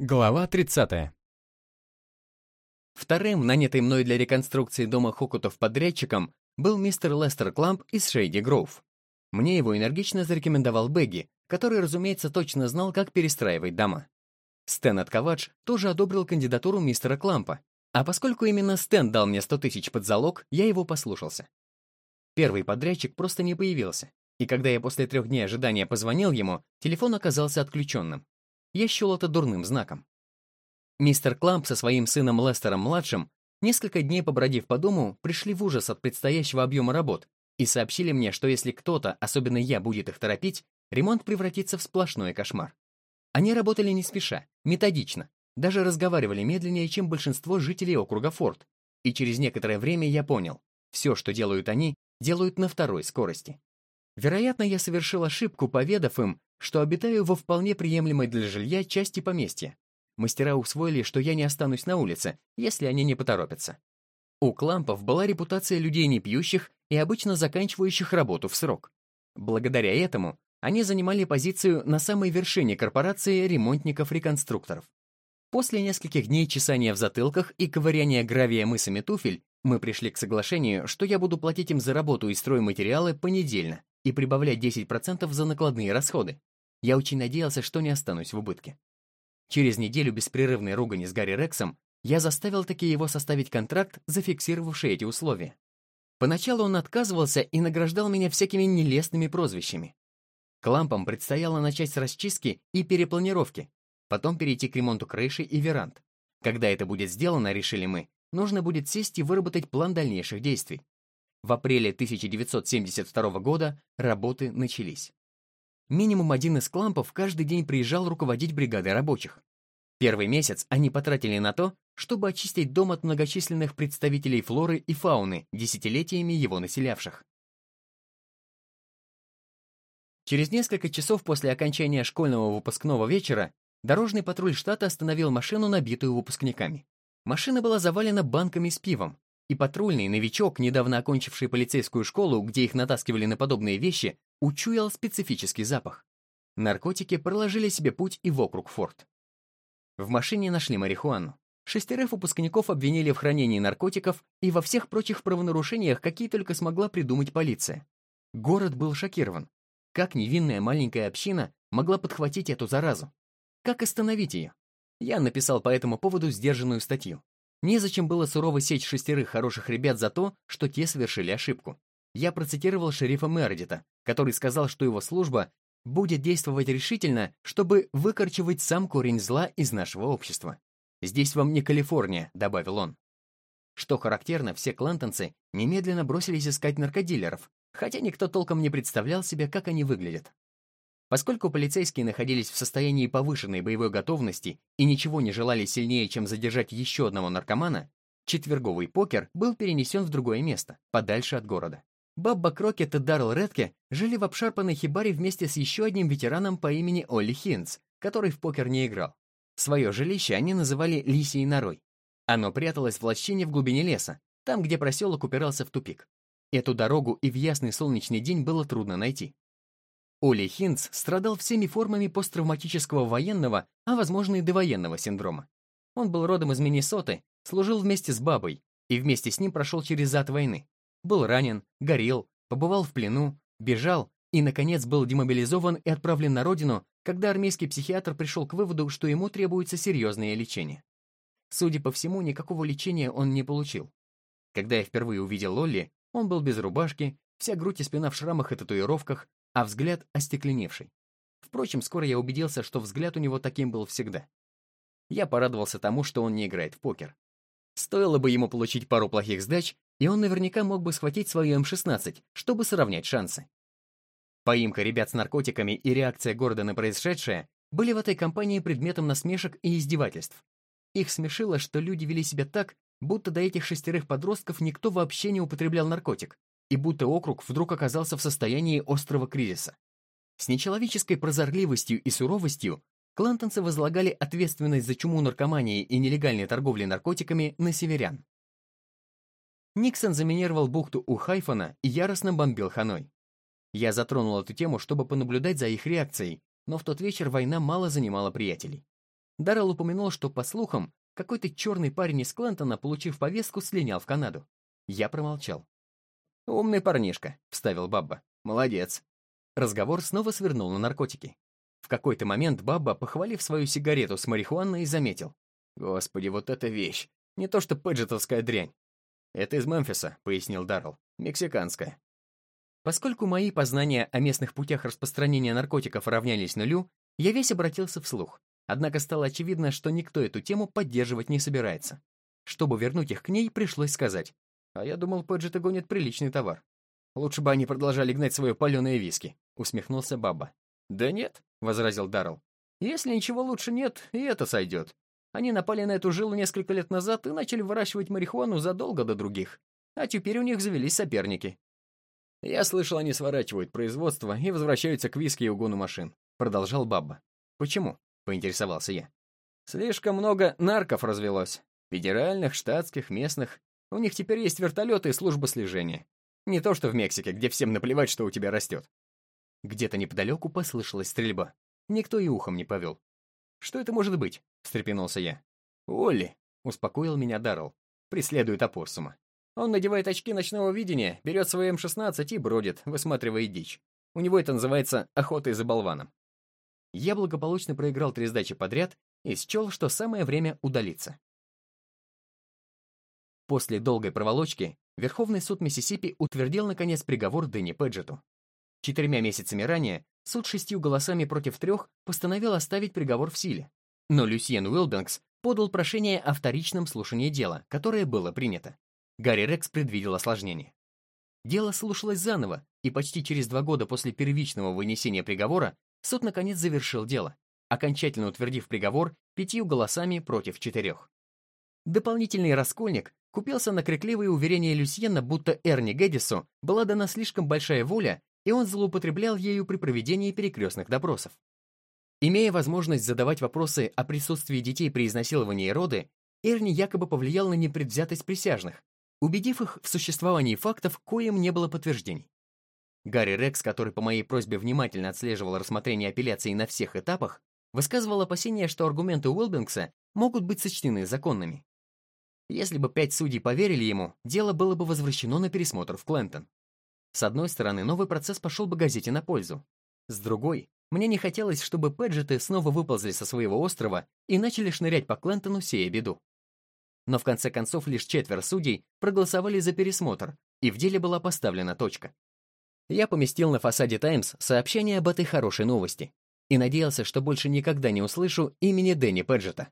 Глава 30. Вторым, нанятый мной для реконструкции дома Хокутов подрядчиком, был мистер Лестер Кламп из Шейди Гроув. Мне его энергично зарекомендовал Бегги, который, разумеется, точно знал, как перестраивать дома. Стэн Атковач тоже одобрил кандидатуру мистера Клампа, а поскольку именно Стэн дал мне 100 тысяч под залог, я его послушался. Первый подрядчик просто не появился, и когда я после трех дней ожидания позвонил ему, телефон оказался отключенным. Я счел это дурным знаком. Мистер Кламп со своим сыном Лестером-младшим, несколько дней побродив по дому, пришли в ужас от предстоящего объема работ и сообщили мне, что если кто-то, особенно я, будет их торопить, ремонт превратится в сплошной кошмар. Они работали не спеша, методично, даже разговаривали медленнее, чем большинство жителей округа Форд, и через некоторое время я понял, все, что делают они, делают на второй скорости. Вероятно, я совершил ошибку, поведав им, что обитаю во вполне приемлемой для жилья части поместья. Мастера усвоили, что я не останусь на улице, если они не поторопятся. У Клампов была репутация людей не пьющих и обычно заканчивающих работу в срок. Благодаря этому они занимали позицию на самой вершине корпорации ремонтников-реконструкторов. После нескольких дней чесания в затылках и ковыряния гравия мысами туфель, мы пришли к соглашению, что я буду платить им за работу и стройматериалы понедельно, и прибавлять 10% за накладные расходы. Я очень надеялся, что не останусь в убытке. Через неделю беспрерывной ругани с Гарри Рексом я заставил таки его составить контракт, зафиксировавший эти условия. Поначалу он отказывался и награждал меня всякими нелестными прозвищами. Клампам предстояло начать с расчистки и перепланировки, потом перейти к ремонту крыши и веранд. Когда это будет сделано, решили мы, нужно будет сесть и выработать план дальнейших действий. В апреле 1972 года работы начались. Минимум один из клампов каждый день приезжал руководить бригадой рабочих. Первый месяц они потратили на то, чтобы очистить дом от многочисленных представителей флоры и фауны, десятилетиями его населявших. Через несколько часов после окончания школьного выпускного вечера дорожный патруль штата остановил машину, набитую выпускниками. Машина была завалена банками с пивом, и патрульный новичок, недавно окончивший полицейскую школу, где их натаскивали на подобные вещи, учуял специфический запах. Наркотики проложили себе путь и вокруг форт. В машине нашли марихуану. Шестерых выпускников обвинили в хранении наркотиков и во всех прочих правонарушениях, какие только смогла придумать полиция. Город был шокирован. Как невинная маленькая община могла подхватить эту заразу? Как остановить ее? Я написал по этому поводу сдержанную статью. Незачем было сурово сечь шестерых хороших ребят за то, что те совершили ошибку. Я процитировал шерифа Мередита, который сказал, что его служба будет действовать решительно, чтобы выкорчевать сам корень зла из нашего общества. «Здесь вам не Калифорния», — добавил он. Что характерно, все клантонцы немедленно бросились искать наркодилеров, хотя никто толком не представлял себе, как они выглядят. Поскольку полицейские находились в состоянии повышенной боевой готовности и ничего не желали сильнее, чем задержать еще одного наркомана, четверговый покер был перенесен в другое место, подальше от города. Бабба Крокет и Даррел Редке жили в обшарпанной хибаре вместе с еще одним ветераном по имени Олли Хинц, который в покер не играл. Свое жилище они называли Лисией норой. Оно пряталось в лощине в глубине леса, там, где проселок упирался в тупик. Эту дорогу и в ясный солнечный день было трудно найти. Оли Хинц страдал всеми формами посттравматического военного, а возможно и довоенного синдрома. Он был родом из Миннесоты, служил вместе с бабой и вместе с ним прошел через ад войны. Был ранен, горел, побывал в плену, бежал и, наконец, был демобилизован и отправлен на родину, когда армейский психиатр пришел к выводу, что ему требуется серьезное лечение. Судя по всему, никакого лечения он не получил. Когда я впервые увидел Лолли, он был без рубашки, вся грудь и спина в шрамах и татуировках, а взгляд остекленевший. Впрочем, скоро я убедился, что взгляд у него таким был всегда. Я порадовался тому, что он не играет в покер. Стоило бы ему получить пару плохих сдач, и он наверняка мог бы схватить свою М-16, чтобы сравнять шансы. Поимка ребят с наркотиками и реакция города на происшедшее были в этой компании предметом насмешек и издевательств. Их смешило, что люди вели себя так, будто до этих шестерых подростков никто вообще не употреблял наркотик, и будто округ вдруг оказался в состоянии острого кризиса. С нечеловеческой прозорливостью и суровостью клантонцы возлагали ответственность за чуму наркомании и нелегальной торговли наркотиками на северян. Никсон заминировал бухту у Хайфона и яростно бомбил Ханой. Я затронул эту тему, чтобы понаблюдать за их реакцией, но в тот вечер война мало занимала приятелей. Даррелл упомянул, что, по слухам, какой-то черный парень из Клентона, получив повестку, слинял в Канаду. Я промолчал. «Умный парнишка», — вставил Бабба. «Молодец». Разговор снова свернул на наркотики. В какой-то момент Бабба, похвалив свою сигарету с марихуаной, заметил. «Господи, вот эта вещь! Не то что пэджетовская дрянь!» «Это из Мемфиса», — пояснил Даррелл. «Мексиканская». Поскольку мои познания о местных путях распространения наркотиков равнялись нулю, я весь обратился вслух. Однако стало очевидно, что никто эту тему поддерживать не собирается. Чтобы вернуть их к ней, пришлось сказать. А я думал, Пэджеты гонят приличный товар. Лучше бы они продолжали гнать свое паленое виски, усмехнулся Баба. Да нет, возразил Даррелл. Если ничего лучше нет, и это сойдет. Они напали на эту жилу несколько лет назад и начали выращивать марихуану задолго до других. А теперь у них завелись соперники. Я слышал, они сворачивают производство и возвращаются к виски и угону машин. Продолжал Бабба. Почему? Поинтересовался я. Слишком много нарков развелось. Федеральных, штатских, местных. У них теперь есть вертолеты и служба слежения. Не то что в Мексике, где всем наплевать, что у тебя растет. Где-то неподалеку послышалась стрельба. Никто и ухом не повел. «Что это может быть?» — встрепенулся я. «Олли», — успокоил меня Даррелл, — преследует опоссума. Он надевает очки ночного видения, берет свой М-16 и бродит, высматривая дичь. У него это называется охотой за болваном. Я благополучно проиграл три сдачи подряд и счел, что самое время удалиться. После долгой проволочки Верховный суд Миссисипи утвердил, наконец, приговор Дэнни Пэджету. Четырьмя месяцами ранее суд шестью голосами против трех постановил оставить приговор в силе. Но Люсьен Уилбенкс подал прошение о вторичном слушании дела, которое было принято. Гарри Рекс предвидел осложнение. Дело слушалось заново, и почти через два года после первичного вынесения приговора суд наконец завершил дело, окончательно утвердив приговор пятью голосами против четырех. Дополнительный раскольник купился на крикливые уверения Люсьена, будто Эрни Гэддису была дана слишком большая воля, и он злоупотреблял ею при проведении перекрестных допросов. Имея возможность задавать вопросы о присутствии детей при изнасиловании роды, Эрни якобы повлиял на непредвзятость присяжных, убедив их в существовании фактов, коим не было подтверждений. Гарри Рекс, который по моей просьбе внимательно отслеживал рассмотрение апелляции на всех этапах, высказывал опасения, что аргументы Уилбингса могут быть сочтены законными. Если бы пять судей поверили ему, дело было бы возвращено на пересмотр в Клентон. С одной стороны, новый процесс пошел бы газете на пользу. С другой, мне не хотелось, чтобы Пэджеты снова выползли со своего острова и начали шнырять по Клентону, сея беду. Но в конце концов лишь четверо судей проголосовали за пересмотр, и в деле была поставлена точка. Я поместил на фасаде «Таймс» сообщение об этой хорошей новости и надеялся, что больше никогда не услышу имени Дэнни Пэджета.